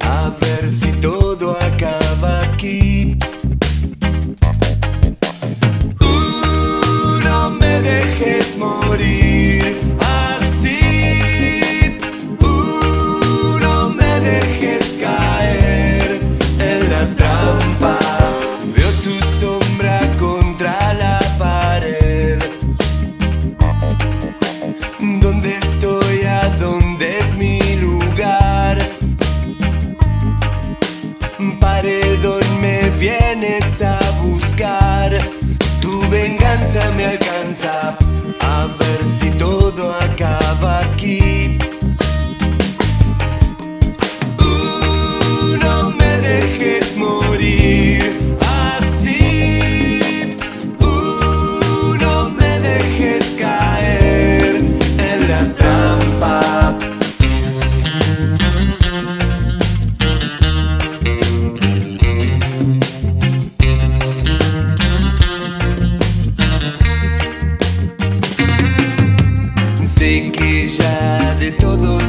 a ver se vienes a buscar, tu venganza me alcanza sé que ya de todo